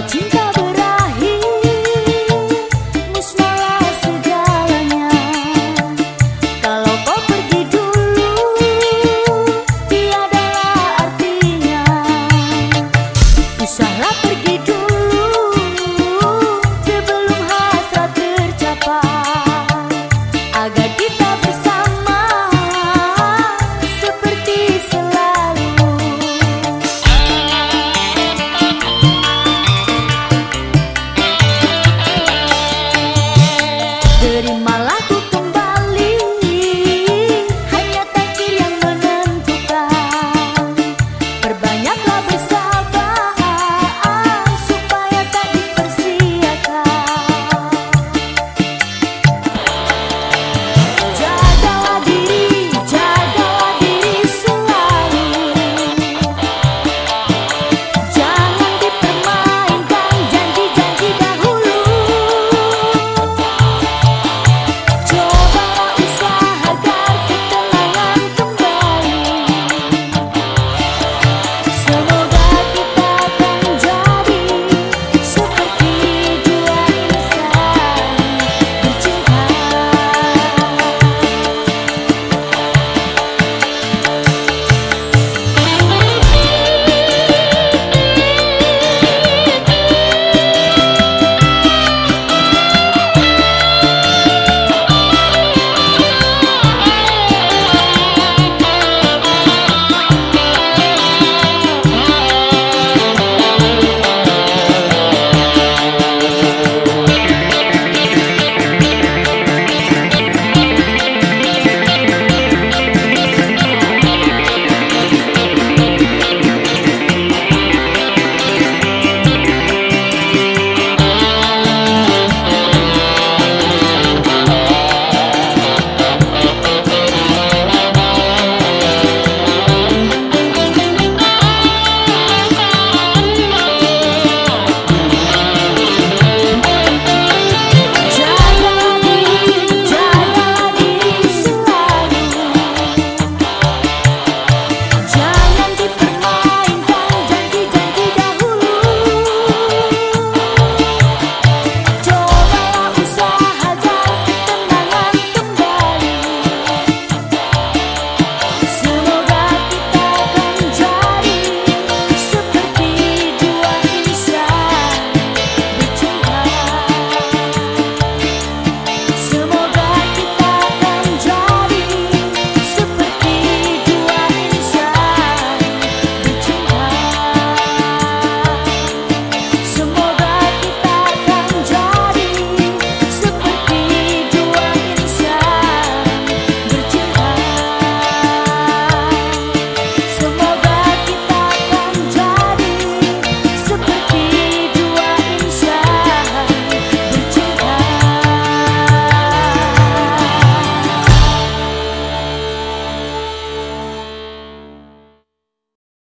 我知。